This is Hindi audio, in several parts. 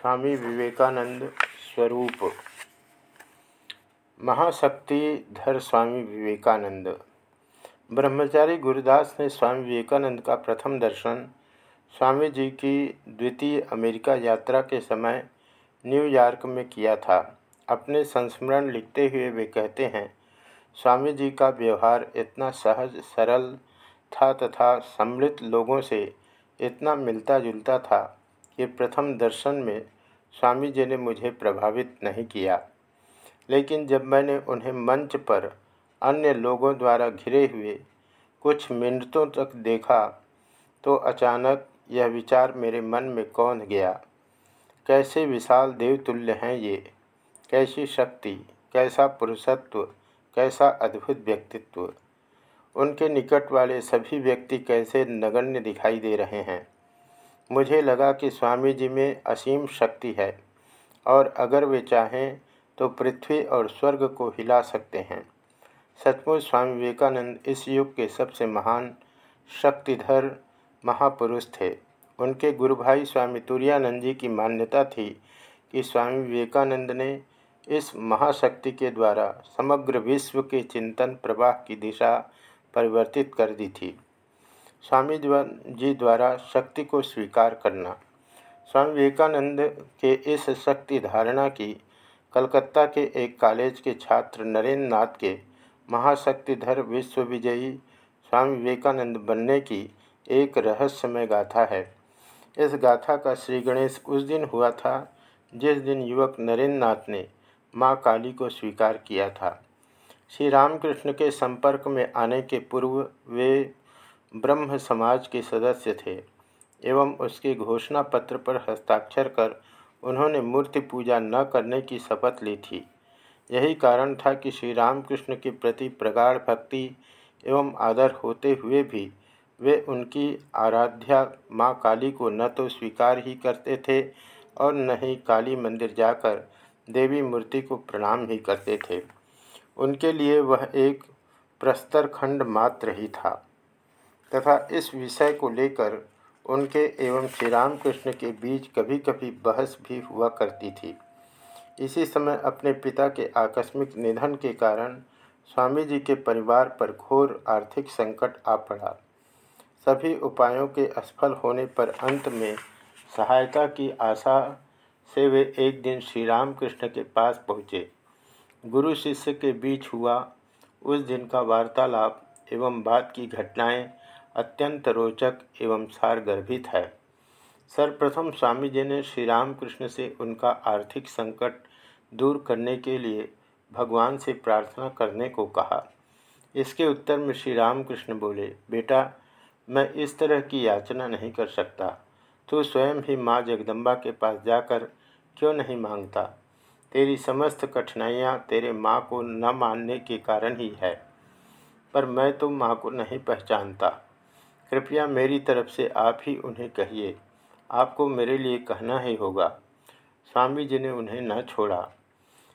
स्वामी विवेकानंद स्वरूप। महाशक्तिधर स्वामी विवेकानंद। ब्रह्मचारी गुरुदास ने स्वामी विवेकानंद का प्रथम दर्शन, स्वामी जी की द्वितीय अमेरिका यात्रा के समय न्यूयॉर्क में किया था। अपने संस्मरण लिखते हुए वे कहते हैं, स्वामी जी का व्यवहार इतना सहज, सरल था तथा सम्मिलित लोगों से इतना मिलता जुलता था। कि प्रथम दर्शन में स्वामी जी ने मुझे प्रभावित नहीं किया। लेकिन जब मैंने उन्हें मंच पर अन्य लोगों द्वारा घिरे हुए कुछ मिनटों तक देखा तो अचानक यह विचार मेरे मन में कौन गया। कैसे विशाल देवतुल्य हैं ये? कैसी शक्ति? कैसा पुरुषत्व? कैसा अद्भुत व्यक्तित्व? उनके निकट वाले सभी व्यक्ति कैसे नगण्य दिखाई दे रहे हैं? मुझे लगा कि स्वामी जी में असीम शक्ति है, और अगर वे चाहें तो पृथ्वी और स्वर्ग को हिला सकते हैं। सचमुच स्वामी विवेकानंद इस युग के सबसे महान शक्तिधर महापुरुष थे। उनके गुरु भाई स्वामी तुरानंद जी की मान्यता थी कि स्वामी विवेकानंद ने इस महाशक्ति के द्वारा समग्र विश्व के चिंतन प्रवाह की दिशा परिवर्तित कर दी थी। स्वामी जी द्वारा शक्ति को स्वीकार करना। स्वामी विवेकानंद के इस शक्ति धारणा की कलकत्ता के एक कॉलेज के छात्र नरेंद्र नाथ के महाशक्तिधर विश्वविजयी स्वामी विवेकानंद बनने की एक रहस्यमय गाथा है। इस गाथा का श्री गणेश उस दिन हुआ था जिस दिन युवक नरेंद्र नाथ ने माँ काली को स्वीकार किया था। श्री रामकृष्ण के संपर्क में आने के पूर्व वे ब्रह्म समाज के सदस्य थे एवं उसके घोषणा पत्र पर हस्ताक्षर कर उन्होंने मूर्ति पूजा न करने की शपथ ली थी। यही कारण था कि श्री रामकृष्ण के प्रति प्रगाढ़ भक्ति एवं आदर होते हुए भी वे उनकी आराध्या माँ काली को न तो स्वीकार ही करते थे और न ही काली मंदिर जाकर देवी मूर्ति को प्रणाम ही करते थे। उनके लिए वह एक प्रस्तर खंड मात्र ही था। तथा इस विषय को लेकर उनके एवं श्री रामकृष्ण के बीच कभी कभी बहस भी हुआ करती थी। इसी समय अपने पिता के आकस्मिक निधन के कारण स्वामी जी के परिवार पर घोर आर्थिक संकट आ पड़ा। सभी उपायों के असफल होने पर अंत में सहायता की आशा से वे एक दिन श्री रामकृष्ण के पास पहुँचे। गुरु शिष्य के बीच हुआ उस दिन का वार्तालाप एवं बात की घटनाएँ अत्यंत रोचक एवं सारगर्भित है। सर्वप्रथम स्वामी जी ने श्री रामकृष्ण से उनका आर्थिक संकट दूर करने के लिए भगवान से प्रार्थना करने को कहा। इसके उत्तर में श्री रामकृष्ण बोले, बेटा, मैं इस तरह की याचना नहीं कर सकता। तू स्वयं ही माँ जगदम्बा के पास जाकर क्यों नहीं माँगता? तेरी समस्त कठिनाइयाँ तेरे माँ को न मानने के कारण ही है। पर मैं तो माँ को नहीं पहचानता। कृपया मेरी तरफ़ से आप ही उन्हें कहिए। आपको मेरे लिए कहना ही होगा। स्वामी जी ने उन्हें न छोड़ा।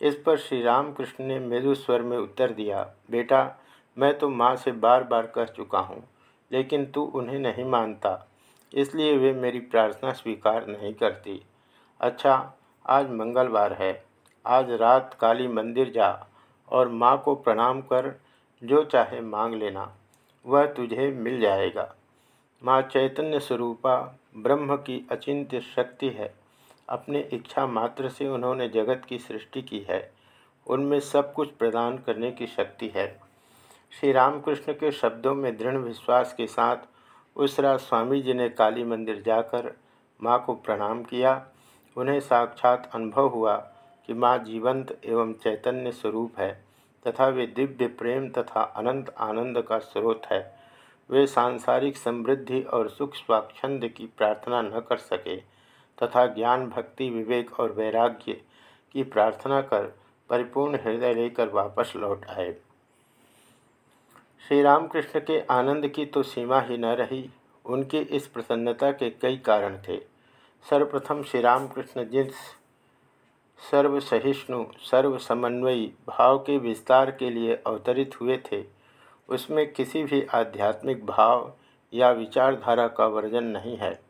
इस पर श्री रामकृष्ण ने मृदु स्वर में उत्तर दिया, बेटा, मैं तो माँ से बार बार कह चुका हूँ, लेकिन तू उन्हें नहीं मानता। इसलिए वे मेरी प्रार्थना स्वीकार नहीं करती। अच्छा आज मंगलवार है। आज रात काली मंदिर जा और माँ को प्रणाम कर, जो चाहे मांग लेना। वह तुझे मिल जाएगा। माँ चैतन्य स्वरूपा, ब्रह्म की अचिंत्य शक्ति है। अपने इच्छा मात्र से उन्होंने जगत की सृष्टि की है। उनमें सब कुछ प्रदान करने की शक्ति है। श्री रामकृष्ण के शब्दों में दृढ़ विश्वास के साथ उस रात स्वामी जी ने काली मंदिर जाकर माँ को प्रणाम किया। उन्हें साक्षात अनुभव हुआ कि माँ जीवंत एवं चैतन्य स्वरूप है। तथा वे दिव्य प्रेम तथा अनंत आनंद का स्रोत है। वे सांसारिक समृद्धि और सुख स्वाच्छंद की प्रार्थना न कर सके तथा ज्ञान, भक्ति, विवेक और वैराग्य की प्रार्थना कर परिपूर्ण हृदय लेकर वापस लौट आए। श्री रामकृष्ण के आनंद की तो सीमा ही न रही, उनकी इस प्रसन्नता के कई कारण थे। सर्वप्रथम श्री रामकृष्ण जिस सर्वसहिष्णु, सर्वसमन्वयी, भाव के विस्तार के लिए अवतरित हुए थे। उसमें किसी भी आध्यात्मिक भाव या विचारधारा का वर्जन नहीं है।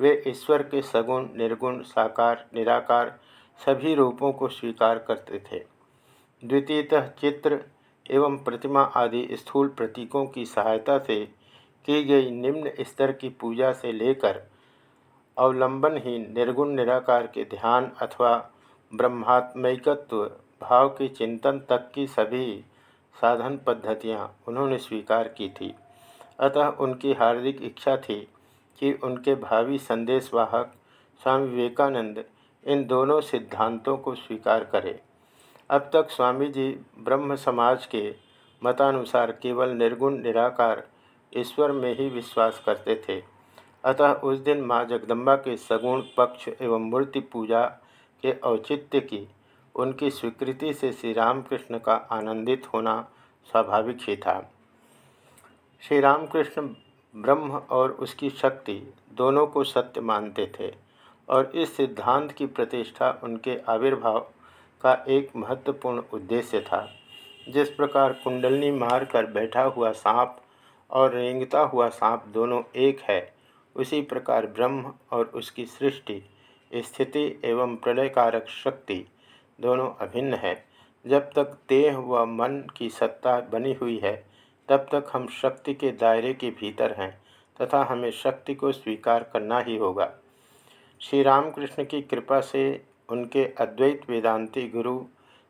वे ईश्वर के सगुण, निर्गुण, साकार, निराकार सभी रूपों को स्वीकार करते थे। द्वितीयतः चित्र एवं प्रतिमा आदि स्थूल प्रतीकों की सहायता से की गई निम्न स्तर की पूजा से लेकर अवलंबनहीन, निर्गुण, निराकार के ध्यान अथवा ब्रह्मात्मकत्व भाव के चिंतन तक की सभी साधन पद्धतियाँ उन्होंने स्वीकार की थी। अतः उनकी हार्दिक इच्छा थी कि उनके भावी संदेशवाहक स्वामी विवेकानंद इन दोनों सिद्धांतों को स्वीकार करें। अब तक स्वामी जी ब्रह्म समाज के मतानुसार केवल निर्गुण, निराकार, ईश्वर में ही विश्वास करते थे। अतः उस दिन माँ जगदम्बा के सगुण, पक्ष एवं मूर्ति पूजा के औचित्य की उनकी स्वीकृति से श्री रामकृष्ण का आनंदित होना स्वाभाविक ही था। श्री रामकृष्ण ब्रह्म और उसकी शक्ति दोनों को सत्य मानते थे और इस सिद्धांत की प्रतिष्ठा उनके आविर्भाव का एक महत्वपूर्ण उद्देश्य था। जिस प्रकार कुंडलनी मार कर बैठा हुआ सांप और रेंगता हुआ सांप दोनों एक है, उसी प्रकार ब्रह्म और उसकी सृष्टि स्थिति एवं प्रलयकारक शक्ति दोनों अभिन्न है। जब तक देह व मन की सत्ता बनी हुई है, तब तक हम शक्ति के दायरे के भीतर हैं तथा हमें शक्ति को स्वीकार करना ही होगा। श्री रामकृष्ण की कृपा से उनके अद्वैत वेदांती गुरु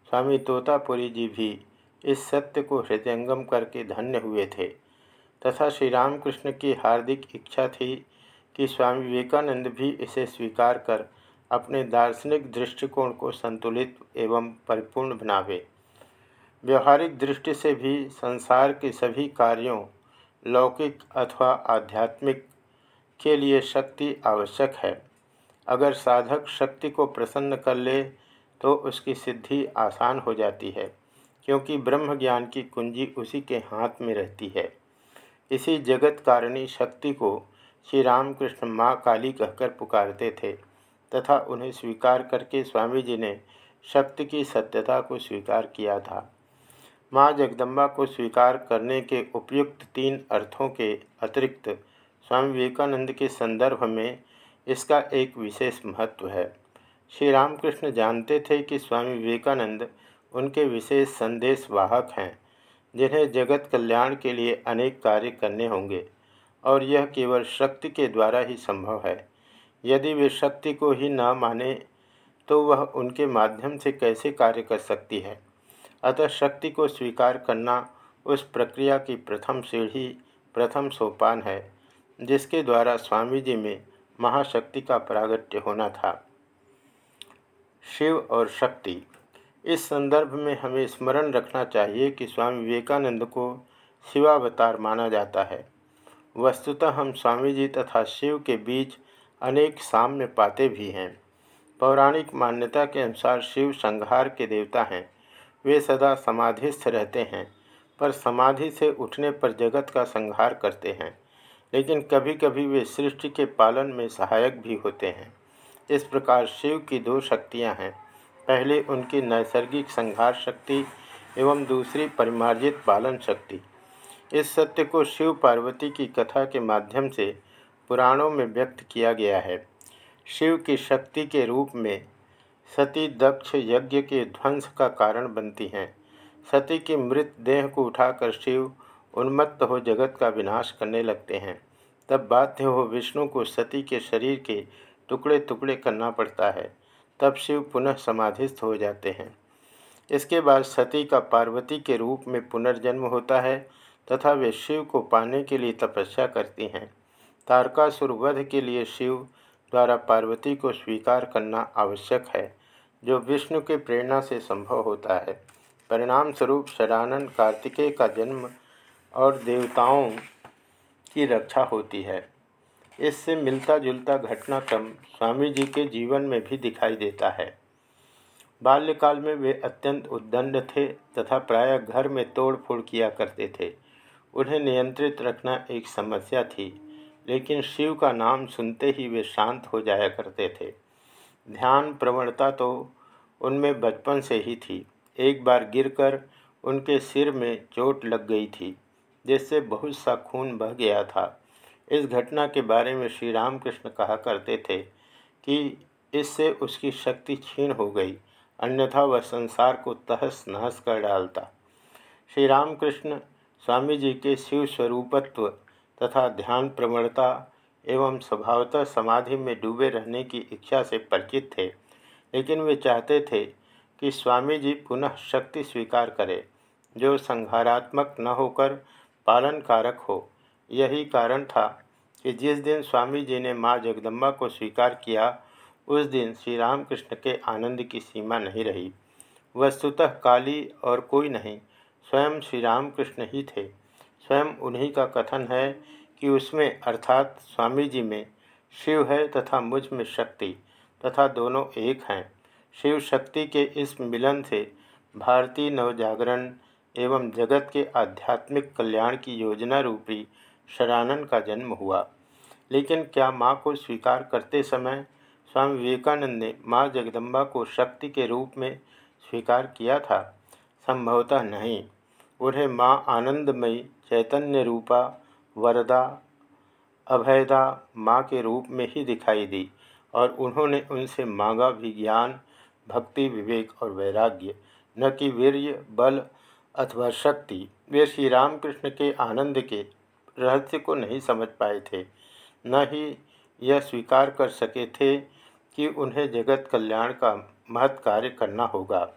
स्वामी तोतापुरी जी भी इस सत्य को हृदयंगम करके धन्य हुए थे तथा श्री रामकृष्ण की हार्दिक इच्छा थी कि स्वामी विवेकानंद भी इसे स्वीकार कर अपने दार्शनिक दृष्टिकोण को संतुलित एवं परिपूर्ण बनावे। व्यवहारिक दृष्टि से भी संसार के सभी कार्यों, लौकिक अथवा आध्यात्मिक, के लिए शक्ति आवश्यक है। अगर साधक शक्ति को प्रसन्न कर ले तो उसकी सिद्धि आसान हो जाती है, क्योंकि ब्रह्म ज्ञान की कुंजी उसी के हाथ में रहती है। इसी जगत कारिणी शक्ति को श्री रामकृष्ण माँ काली कहकर पुकारते थे तथा उन्हें स्वीकार करके स्वामी जी ने शक्ति की सत्यता को स्वीकार किया था। माँ जगदम्बा को स्वीकार करने के उपयुक्त तीन अर्थों के अतिरिक्त स्वामी विवेकानंद के संदर्भ में इसका एक विशेष महत्व है। श्री रामकृष्ण जानते थे कि स्वामी विवेकानंद उनके विशेष संदेश वाहक हैं, जिन्हें जगत कल्याण के लिए अनेक कार्य करने होंगे। और यह केवल शक्ति के द्वारा ही संभव है। यदि वे शक्ति को ही न माने तो वह उनके माध्यम से कैसे कार्य कर सकती है? अतः शक्ति को स्वीकार करना उस प्रक्रिया की प्रथम सीढ़ी, प्रथम सोपान है, जिसके द्वारा स्वामी जी में महाशक्ति का प्रागट्य होना था। शिव और शक्ति, इस संदर्भ में हमें स्मरण रखना चाहिए कि स्वामी विवेकानंद को शिवावतार माना जाता है। वस्तुतः हम स्वामी जी तथा शिव के बीच अनेक साम्य पाते भी हैं। पौराणिक मान्यता के अनुसार शिव संहार के देवता हैं। वे सदा समाधिस्थ रहते हैं, पर समाधि से उठने पर जगत का संहार करते हैं। लेकिन कभी कभी वे सृष्टि के पालन में सहायक भी होते हैं। इस प्रकार शिव की दो शक्तियाँ हैं। पहले उनकी नैसर्गिक संहार शक्ति एवं दूसरी परिमार्जित पालन शक्ति। इस सत्य को शिव पार्वती की कथा के माध्यम से पुराणों में व्यक्त किया गया है। शिव की शक्ति के रूप में सती दक्ष यज्ञ के ध्वंस का कारण बनती हैं। सती की मृत देह को उठाकर शिव उन्मत्त हो जगत का विनाश करने लगते हैं। तब बाध्य हो विष्णु को सती के शरीर के टुकड़े टुकड़े करना पड़ता है। तब शिव पुनः समाधिस्थ हो जाते हैं। इसके बाद सती का पार्वती के रूप में पुनर्जन्म होता है तथा वे शिव को पाने के लिए तपस्या करती हैं। तारकासुर वध के लिए शिव द्वारा पार्वती को स्वीकार करना आवश्यक है, जो विष्णु के प्रेरणा से संभव होता है। परिणाम स्वरूप शरानंद कार्तिकेय का जन्म और देवताओं की रक्षा होती है। इससे मिलता जुलता घटनाक्रम स्वामी जी के जीवन में भी दिखाई देता है। बाल्यकाल में वे अत्यंत उद्दंड थे तथा प्रायः घर में तोड़ फोड़ किया करते थे। उन्हें नियंत्रित रखना एक समस्या थी, लेकिन शिव का नाम सुनते ही वे शांत हो जाया करते थे। ध्यान प्रवणता तो उनमें बचपन से ही थी। एक बार गिरकर उनके सिर में चोट लग गई थी, जिससे बहुत सा खून बह गया था। इस घटना के बारे में श्री रामकृष्ण कहा करते थे कि इससे उसकी शक्ति क्षीण हो गई, अन्यथा वह संसार को तहस नहस कर डालता। श्री रामकृष्ण स्वामी जी के शिव स्वरूपत्व तथा ध्यान प्रवणता एवं स्वभावतः समाधि में डूबे रहने की इच्छा से परिचित थे, लेकिन वे चाहते थे कि स्वामी जी पुनः शक्ति स्वीकार करें, जो संहारात्मक न होकर पालन कारक हो। यही कारण था कि जिस दिन स्वामी जी ने माँ जगदम्बा को स्वीकार किया, उस दिन श्री रामकृष्ण के आनंद की सीमा नहीं रही। वस्तुतः काली और कोई नहीं स्वयं श्री रामकृष्ण ही थे। स्वयं उन्हीं का कथन है कि उसमें अर्थात स्वामी जी में शिव है तथा मुझमें शक्ति तथा दोनों एक हैं। शिव शक्ति के इस मिलन से भारतीय नवजागरण एवं जगत के आध्यात्मिक कल्याण की योजना रूपी शरानन का जन्म हुआ। लेकिन क्या माँ को स्वीकार करते समय स्वामी विवेकानंद ने माँ जगदम्बा को शक्ति के रूप में स्वीकार किया था? संभवतः नहीं। उन्हें माँ आनंदमयी चैतन्य रूपा, वरदा अभयदा माँ के रूप में ही दिखाई दी और उन्होंने उनसे मांगा भी ज्ञान, भक्ति, विवेक और वैराग्य, न कि वीर्य, बल अथवा शक्ति। वे श्री रामकृष्ण के आनंद के रहस्य को नहीं समझ पाए थे। न ही यह स्वीकार कर सके थे कि उन्हें जगत कल्याण का महत् कार्य करना होगा।